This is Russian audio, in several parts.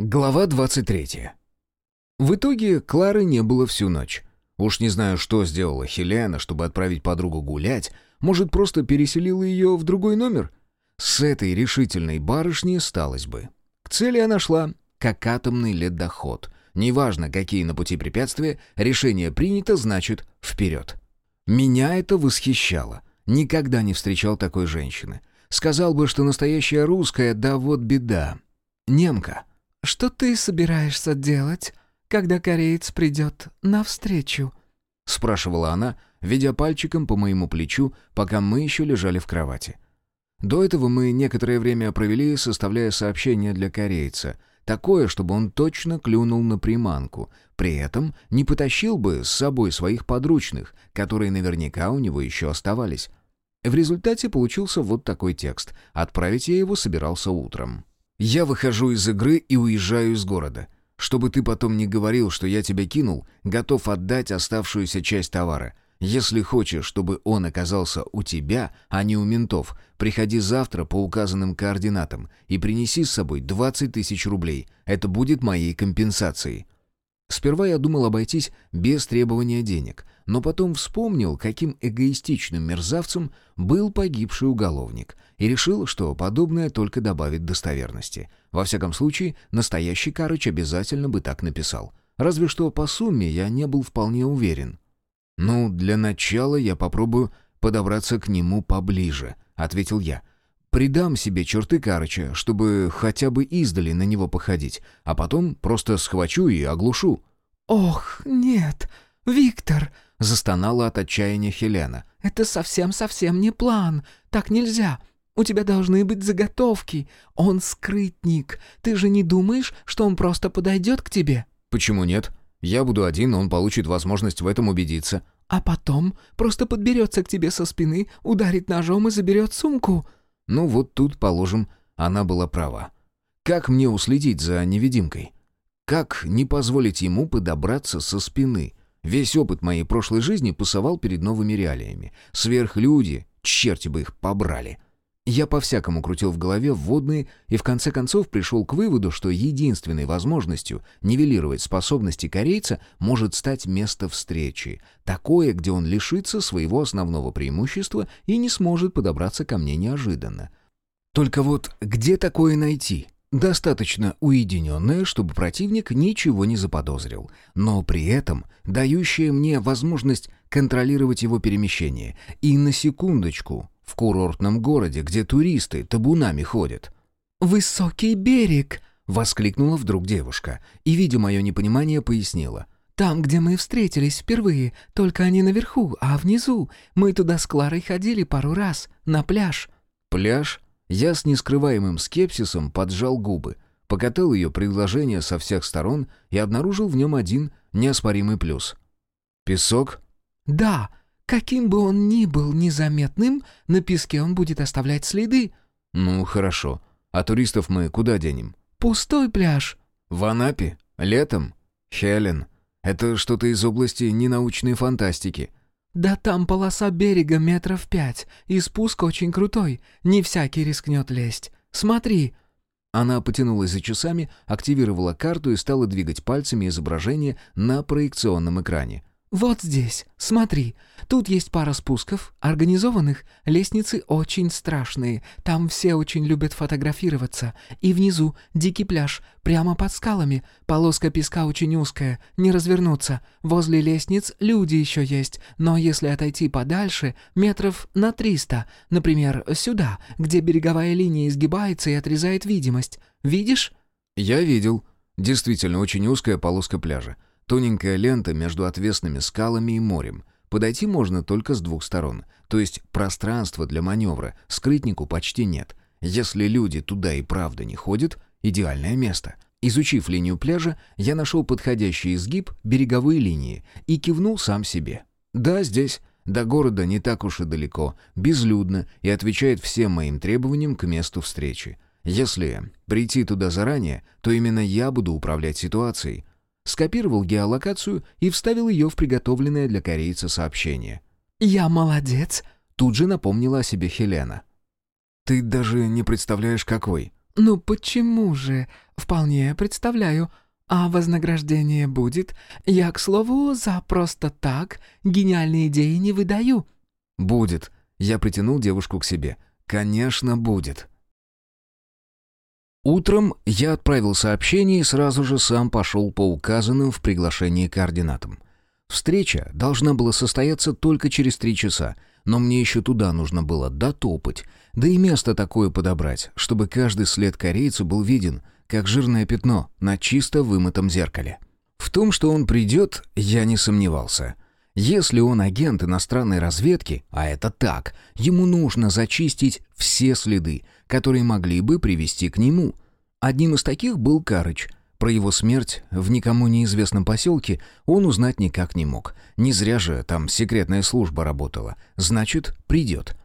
Глава 23. В итоге Клары не было всю ночь. Уж не знаю, что сделала Хелена, чтобы отправить подругу гулять, может, просто переселила ее в другой номер? С этой решительной барышней сталось бы. К цели она шла, как атомный ледоход. Неважно, какие на пути препятствия, решение принято, значит, вперед. Меня это восхищало. Никогда не встречал такой женщины. Сказал бы, что настоящая русская, да вот беда. Немка. «Что ты собираешься делать, когда кореец придет навстречу?» — спрашивала она, ведя пальчиком по моему плечу, пока мы еще лежали в кровати. До этого мы некоторое время провели, составляя сообщение для корейца, такое, чтобы он точно клюнул на приманку, при этом не потащил бы с собой своих подручных, которые наверняка у него еще оставались. В результате получился вот такой текст. Отправить я его собирался утром. Я выхожу из игры и уезжаю из города. Чтобы ты потом не говорил, что я тебя кинул, готов отдать оставшуюся часть товара. Если хочешь, чтобы он оказался у тебя, а не у ментов, приходи завтра по указанным координатам и принеси с собой 20 тысяч рублей. Это будет моей компенсацией. Сперва я думал обойтись без требования денег, но потом вспомнил, каким эгоистичным мерзавцем был погибший уголовник, и решил, что подобное только добавит достоверности. Во всяком случае, настоящий Карыч обязательно бы так написал. Разве что по сумме я не был вполне уверен. «Ну, для начала я попробую подобраться к нему поближе», — ответил я. Придам себе черты Карыча, чтобы хотя бы издали на него походить, а потом просто схвачу и оглушу». «Ох, нет, Виктор!» — застонала от отчаяния Хелена. «Это совсем-совсем не план. Так нельзя. У тебя должны быть заготовки. Он скрытник. Ты же не думаешь, что он просто подойдет к тебе?» «Почему нет? Я буду один, он получит возможность в этом убедиться». «А потом просто подберется к тебе со спины, ударит ножом и заберет сумку». Ну вот тут, положим, она была права. Как мне уследить за невидимкой? Как не позволить ему подобраться со спины? Весь опыт моей прошлой жизни пасовал перед новыми реалиями. Сверхлюди, черти бы их побрали. Я по-всякому крутил в голове вводные и в конце концов пришел к выводу, что единственной возможностью нивелировать способности корейца может стать место встречи, такое, где он лишится своего основного преимущества и не сможет подобраться ко мне неожиданно. Только вот где такое найти? Достаточно уединенное, чтобы противник ничего не заподозрил, но при этом дающее мне возможность контролировать его перемещение. И на секундочку, в курортном городе, где туристы табунами ходят. «Высокий берег!» — воскликнула вдруг девушка и, видя мое непонимание, пояснила. «Там, где мы встретились впервые, только они наверху, а внизу. Мы туда с Кларой ходили пару раз, на пляж». «Пляж?» Я с нескрываемым скепсисом поджал губы, покатал ее предложение со всех сторон и обнаружил в нем один неоспоримый плюс. «Песок?» «Да, Каким бы он ни был незаметным, на песке он будет оставлять следы. Ну, хорошо. А туристов мы куда денем? Пустой пляж. В Анапе? Летом? Хелен. Это что-то из области ненаучной фантастики. Да там полоса берега метров пять, и спуск очень крутой. Не всякий рискнет лезть. Смотри. Она потянулась за часами, активировала карту и стала двигать пальцами изображение на проекционном экране. «Вот здесь, смотри, тут есть пара спусков, организованных, лестницы очень страшные, там все очень любят фотографироваться, и внизу дикий пляж, прямо под скалами, полоска песка очень узкая, не развернуться, возле лестниц люди еще есть, но если отойти подальше, метров на триста, например, сюда, где береговая линия изгибается и отрезает видимость, видишь?» «Я видел, действительно очень узкая полоска пляжа». Тоненькая лента между отвесными скалами и морем. Подойти можно только с двух сторон, то есть пространства для маневра скрытнику почти нет. Если люди туда и правда не ходят, идеальное место. Изучив линию пляжа, я нашел подходящий изгиб береговой линии и кивнул сам себе. Да, здесь, до города не так уж и далеко, безлюдно и отвечает всем моим требованиям к месту встречи. Если прийти туда заранее, то именно я буду управлять ситуацией, скопировал геолокацию и вставил ее в приготовленное для корейца сообщение. «Я молодец», — тут же напомнила о себе Хелена. «Ты даже не представляешь, какой». «Ну почему же? Вполне представляю. А вознаграждение будет? Я, к слову, за просто так гениальные идеи не выдаю». «Будет». Я притянул девушку к себе. «Конечно, будет». Утром я отправил сообщение и сразу же сам пошел по указанным в приглашении координатам. Встреча должна была состояться только через три часа, но мне еще туда нужно было дотопать, да и место такое подобрать, чтобы каждый след корейца был виден, как жирное пятно на чисто вымытом зеркале. В том, что он придет, я не сомневался. Если он агент иностранной разведки, а это так, ему нужно зачистить все следы, которые могли бы привести к нему. Одним из таких был Карыч. Про его смерть в никому неизвестном поселке он узнать никак не мог. Не зря же там секретная служба работала. Значит, придет.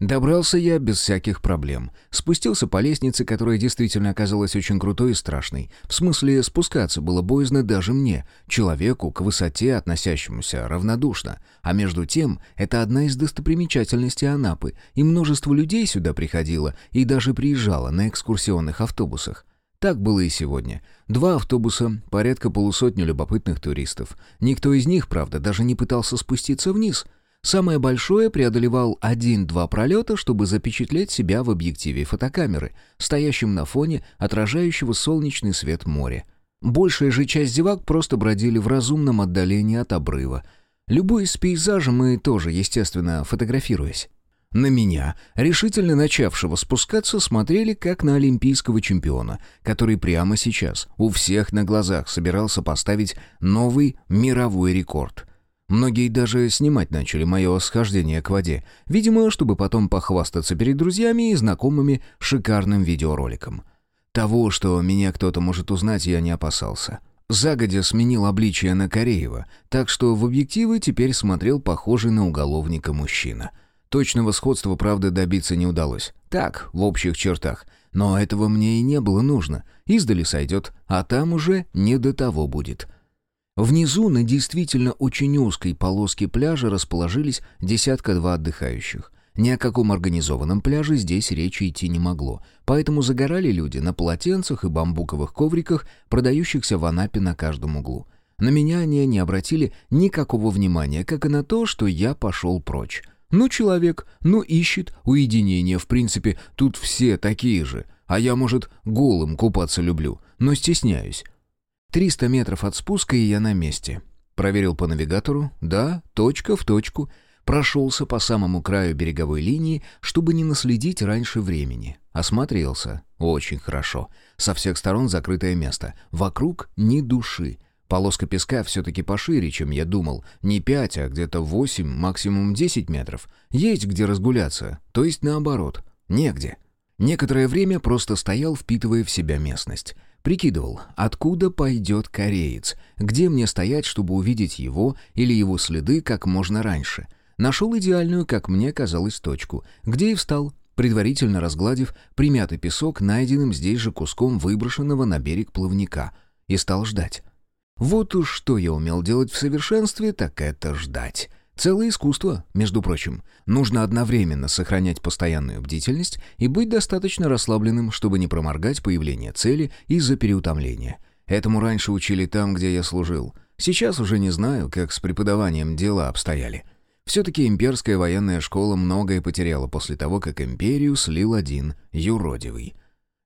Добрался я без всяких проблем. Спустился по лестнице, которая действительно оказалась очень крутой и страшной. В смысле, спускаться было боязно даже мне, человеку к высоте относящемуся равнодушно. А между тем, это одна из достопримечательностей Анапы, и множество людей сюда приходило и даже приезжало на экскурсионных автобусах. Так было и сегодня. Два автобуса, порядка полусотни любопытных туристов. Никто из них, правда, даже не пытался спуститься вниз — Самое большое преодолевал один-два пролета, чтобы запечатлеть себя в объективе фотокамеры, стоящем на фоне отражающего солнечный свет моря. Большая же часть зевак просто бродили в разумном отдалении от обрыва. Любуясь пейзажем и тоже, естественно, фотографируясь. На меня, решительно начавшего спускаться, смотрели как на олимпийского чемпиона, который прямо сейчас у всех на глазах собирался поставить новый мировой рекорд. Многие даже снимать начали мое схождение к воде, видимо, чтобы потом похвастаться перед друзьями и знакомыми шикарным видеороликом. Того, что меня кто-то может узнать, я не опасался. Загодя сменил обличие на Кореева, так что в объективы теперь смотрел похожий на уголовника мужчина. Точного сходства, правда, добиться не удалось. Так, в общих чертах. Но этого мне и не было нужно. Издали сойдет, а там уже не до того будет. Внизу, на действительно очень узкой полоске пляжа, расположились десятка-два отдыхающих. Ни о каком организованном пляже здесь речи идти не могло, поэтому загорали люди на полотенцах и бамбуковых ковриках, продающихся в Анапе на каждом углу. На меня они не обратили никакого внимания, как и на то, что я пошел прочь. Ну, человек, ну, ищет уединение, в принципе, тут все такие же. А я, может, голым купаться люблю, но стесняюсь. Триста метров от спуска, и я на месте. Проверил по навигатору. Да, точка в точку. Прошелся по самому краю береговой линии, чтобы не наследить раньше времени. Осмотрелся. Очень хорошо. Со всех сторон закрытое место. Вокруг ни души. Полоска песка все-таки пошире, чем я думал. Не пять, а где-то восемь, максимум десять метров. Есть где разгуляться. То есть наоборот. Негде. Некоторое время просто стоял, впитывая в себя местность. Прикидывал, откуда пойдет кореец, где мне стоять, чтобы увидеть его или его следы как можно раньше. Нашел идеальную, как мне казалось, точку, где и встал, предварительно разгладив примятый песок найденным здесь же куском выброшенного на берег плавника, и стал ждать. Вот уж что я умел делать в совершенстве, так это ждать. Целое искусство, между прочим. Нужно одновременно сохранять постоянную бдительность и быть достаточно расслабленным, чтобы не проморгать появление цели из-за переутомления. Этому раньше учили там, где я служил. Сейчас уже не знаю, как с преподаванием дела обстояли. Все-таки имперская военная школа многое потеряла после того, как империю слил один юродивый.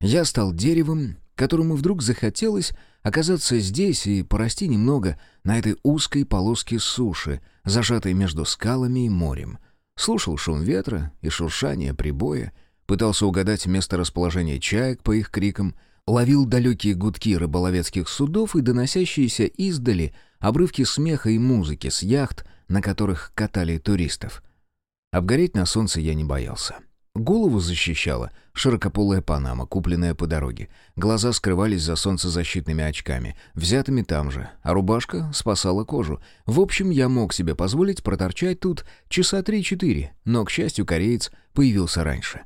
Я стал деревом, которому вдруг захотелось оказаться здесь и порасти немного на этой узкой полоске суши, зажатой между скалами и морем. Слушал шум ветра и шуршание прибоя, пытался угадать место расположения чаек по их крикам, ловил далекие гудки рыболовецких судов и доносящиеся издали обрывки смеха и музыки с яхт, на которых катали туристов. Обгореть на солнце я не боялся. Голову защищала широкополая панама, купленная по дороге. Глаза скрывались за солнцезащитными очками, взятыми там же, а рубашка спасала кожу. В общем, я мог себе позволить проторчать тут часа три-четыре, но, к счастью, кореец появился раньше.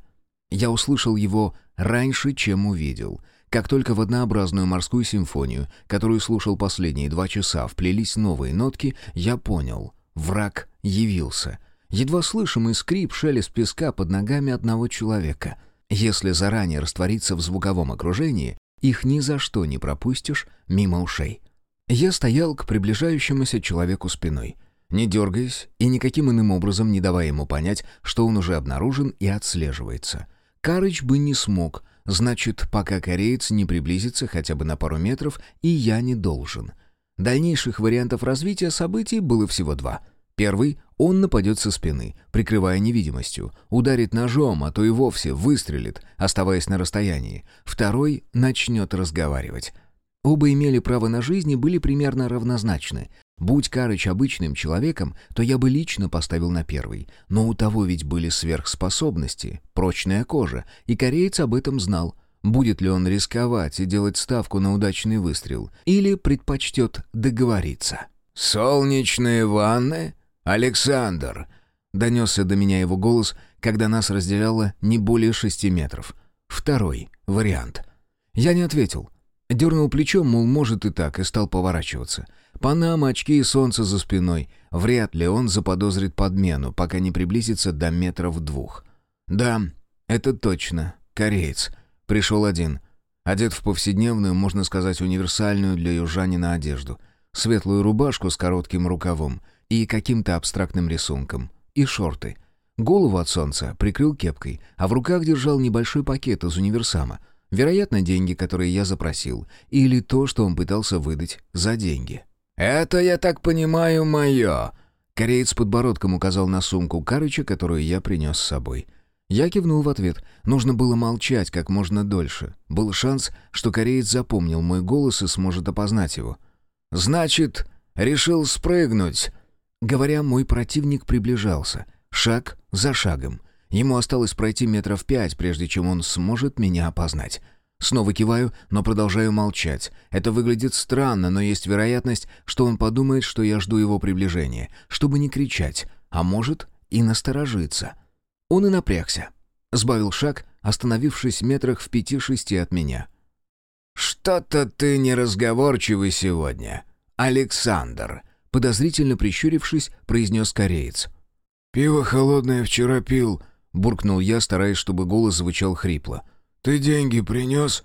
Я услышал его раньше, чем увидел. Как только в однообразную морскую симфонию, которую слушал последние два часа, вплелись новые нотки, я понял — враг явился — Едва слышимый скрип, шелест песка под ногами одного человека. Если заранее раствориться в звуковом окружении, их ни за что не пропустишь мимо ушей. Я стоял к приближающемуся человеку спиной, не дергаясь и никаким иным образом не давая ему понять, что он уже обнаружен и отслеживается. Карыч бы не смог, значит, пока кореец не приблизится хотя бы на пару метров, и я не должен. Дальнейших вариантов развития событий было всего два — Первый — он нападет со спины, прикрывая невидимостью, ударит ножом, а то и вовсе выстрелит, оставаясь на расстоянии. Второй — начнет разговаривать. Оба имели право на жизнь и были примерно равнозначны. Будь Карыч обычным человеком, то я бы лично поставил на первый. Но у того ведь были сверхспособности, прочная кожа, и кореец об этом знал. Будет ли он рисковать и делать ставку на удачный выстрел, или предпочтет договориться? «Солнечные ванны?» «Александр!» — донесся до меня его голос, когда нас разделяло не более шести метров. Второй вариант. Я не ответил. Дернул плечом, мол, может и так, и стал поворачиваться. Панама, очки и солнце за спиной. Вряд ли он заподозрит подмену, пока не приблизится до метров двух. Да, это точно. Кореец. Пришел один. Одет в повседневную, можно сказать, универсальную для южанина одежду. Светлую рубашку с коротким рукавом — и каким-то абстрактным рисунком, и шорты. Голову от солнца прикрыл кепкой, а в руках держал небольшой пакет из универсама. Вероятно, деньги, которые я запросил, или то, что он пытался выдать за деньги. «Это, я так понимаю, мое!» Кореец подбородком указал на сумку Карыча, которую я принес с собой. Я кивнул в ответ. Нужно было молчать как можно дольше. Был шанс, что кореец запомнил мой голос и сможет опознать его. «Значит, решил спрыгнуть?» Говоря, мой противник приближался, шаг за шагом. Ему осталось пройти метров пять, прежде чем он сможет меня опознать. Снова киваю, но продолжаю молчать. Это выглядит странно, но есть вероятность, что он подумает, что я жду его приближения, чтобы не кричать, а может и насторожиться. Он и напрягся. Сбавил шаг, остановившись метрах в пяти-шести от меня. «Что-то ты неразговорчивый сегодня, Александр», Подозрительно прищурившись, произнес кореец. «Пиво холодное вчера пил», — буркнул я, стараясь, чтобы голос звучал хрипло. «Ты деньги принес?»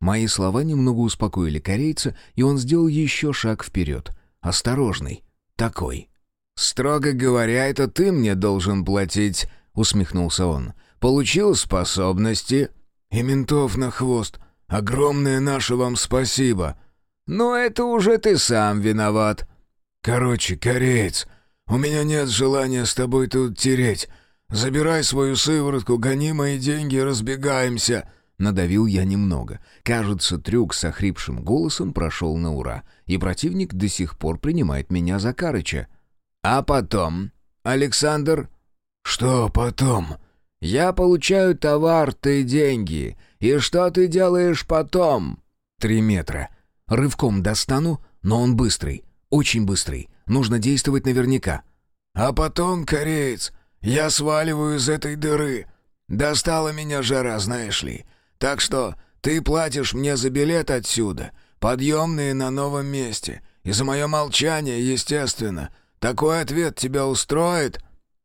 Мои слова немного успокоили корейца, и он сделал еще шаг вперед. Осторожный. Такой. «Строго говоря, это ты мне должен платить», — усмехнулся он. «Получил способности?» «И ментов на хвост. Огромное наше вам спасибо». «Но это уже ты сам виноват», «Короче, кореец, у меня нет желания с тобой тут тереть. Забирай свою сыворотку, гони мои деньги разбегаемся!» Надавил я немного. Кажется, трюк с охрипшим голосом прошел на ура, и противник до сих пор принимает меня за Карыча. «А потом, Александр?» «Что потом?» «Я получаю товар, ты деньги. И что ты делаешь потом?» «Три метра. Рывком достану, но он быстрый. Очень быстрый. Нужно действовать наверняка. А потом, кореец, я сваливаю из этой дыры. Достала меня жара, знаешь ли. Так что ты платишь мне за билет отсюда, подъемные на новом месте. И за мое молчание, естественно. Такой ответ тебя устроит?»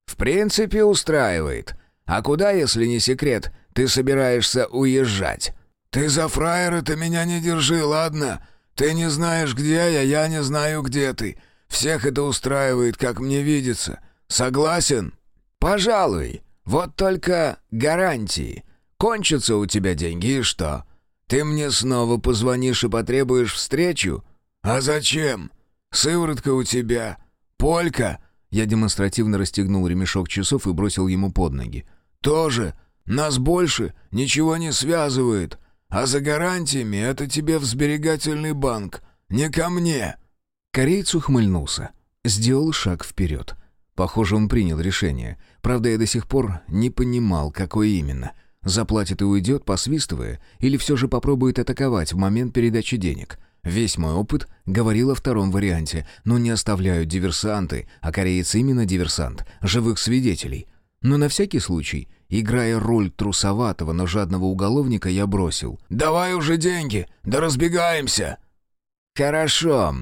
«В принципе, устраивает. А куда, если не секрет, ты собираешься уезжать?» «Ты за фраера-то меня не держи, ладно? Ты не знаешь, где я, я не знаю, где ты. Всех это устраивает, как мне видится. Согласен?» «Пожалуй. Вот только гарантии. Кончатся у тебя деньги, и что? Ты мне снова позвонишь и потребуешь встречу?» «А зачем? Сыворотка у тебя. Полька!» Я демонстративно расстегнул ремешок часов и бросил ему под ноги. «Тоже. Нас больше ничего не связывает. А за гарантиями это тебе в сберегательный банк, не ко мне». Кореец ухмыльнулся, сделал шаг вперед. Похоже, он принял решение. Правда, я до сих пор не понимал, какое именно. Заплатит и уйдет, посвистывая, или все же попробует атаковать в момент передачи денег. Весь мой опыт говорил о втором варианте, но не оставляют диверсанты, а кореец именно диверсант, живых свидетелей. Но на всякий случай Играя роль трусоватого, но жадного уголовника, я бросил. «Давай уже деньги! Да разбегаемся!» «Хорошо!»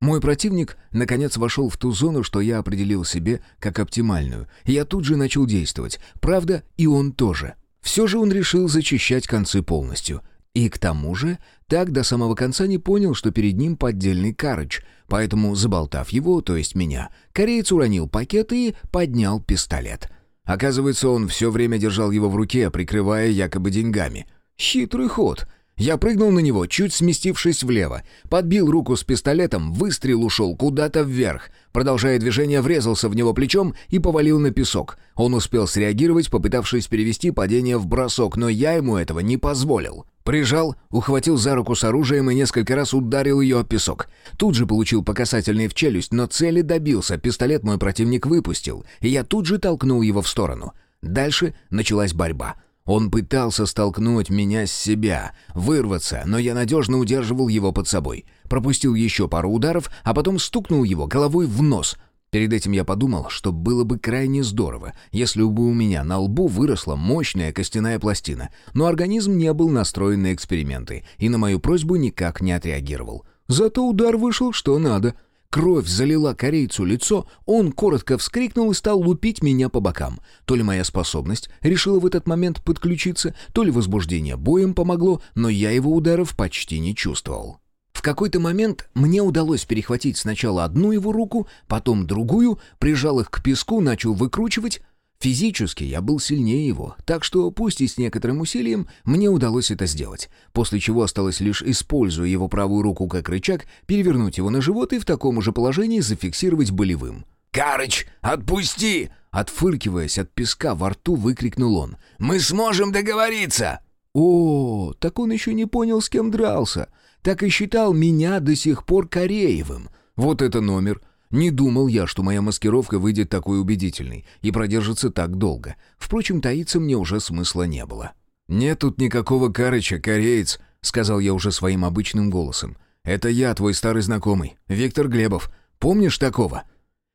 Мой противник, наконец, вошел в ту зону, что я определил себе как оптимальную. Я тут же начал действовать. Правда, и он тоже. Все же он решил зачищать концы полностью. И к тому же, так до самого конца не понял, что перед ним поддельный карыч, поэтому, заболтав его, то есть меня, кореец уронил пакет и поднял пистолет. Оказывается, он все время держал его в руке, прикрывая якобы деньгами. Хитрый ход — я прыгнул на него, чуть сместившись влево. Подбил руку с пистолетом, выстрел ушел куда-то вверх. Продолжая движение, врезался в него плечом и повалил на песок. Он успел среагировать, попытавшись перевести падение в бросок, но я ему этого не позволил. Прижал, ухватил за руку с оружием и несколько раз ударил ее о песок. Тут же получил по касательной в челюсть, но цели добился, пистолет мой противник выпустил, и я тут же толкнул его в сторону. Дальше началась борьба — он пытался столкнуть меня с себя, вырваться, но я надежно удерживал его под собой. Пропустил еще пару ударов, а потом стукнул его головой в нос. Перед этим я подумал, что было бы крайне здорово, если бы у меня на лбу выросла мощная костяная пластина, но организм не был настроен на эксперименты и на мою просьбу никак не отреагировал. Зато удар вышел что надо — Кровь залила корейцу лицо, он коротко вскрикнул и стал лупить меня по бокам. То ли моя способность решила в этот момент подключиться, то ли возбуждение боем помогло, но я его ударов почти не чувствовал. В какой-то момент мне удалось перехватить сначала одну его руку, потом другую, прижал их к песку, начал выкручивать, Физически я был сильнее его, так что, пусть и с некоторым усилием, мне удалось это сделать, после чего осталось лишь, используя его правую руку как рычаг, перевернуть его на живот и в таком же положении зафиксировать болевым. «Карыч, отпусти!» Отфыркиваясь от песка во рту, выкрикнул он. «Мы сможем договориться!» «О, так он еще не понял, с кем дрался. Так и считал меня до сих пор Кореевым. Вот это номер. Не думал я, что моя маскировка выйдет такой убедительной и продержится так долго. Впрочем, таиться мне уже смысла не было. «Нет тут никакого Карыча, кореец», — сказал я уже своим обычным голосом. «Это я, твой старый знакомый, Виктор Глебов. Помнишь такого?»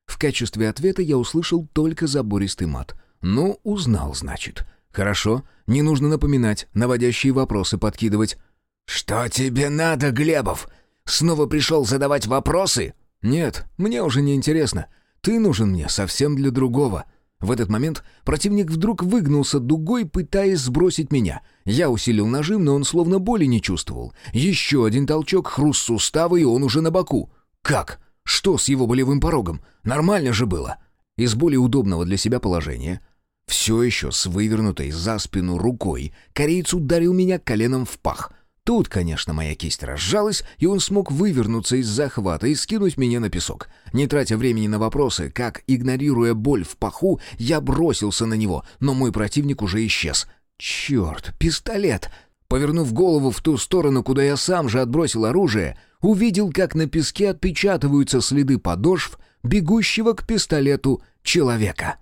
В качестве ответа я услышал только забористый мат. «Ну, узнал, значит. Хорошо, не нужно напоминать, наводящие вопросы подкидывать». «Что тебе надо, Глебов? Снова пришел задавать вопросы?» «Нет, мне уже не интересно. Ты нужен мне совсем для другого». В этот момент противник вдруг выгнулся дугой, пытаясь сбросить меня. Я усилил нажим, но он словно боли не чувствовал. Еще один толчок, хруст сустава, и он уже на боку. «Как? Что с его болевым порогом? Нормально же было!» Из более удобного для себя положения, все еще с вывернутой за спину рукой, кореец ударил меня коленом в пах — Тут, конечно, моя кисть разжалась, и он смог вывернуться из захвата и скинуть меня на песок. Не тратя времени на вопросы, как, игнорируя боль в паху, я бросился на него, но мой противник уже исчез. «Черт, пистолет!» Повернув голову в ту сторону, куда я сам же отбросил оружие, увидел, как на песке отпечатываются следы подошв бегущего к пистолету человека.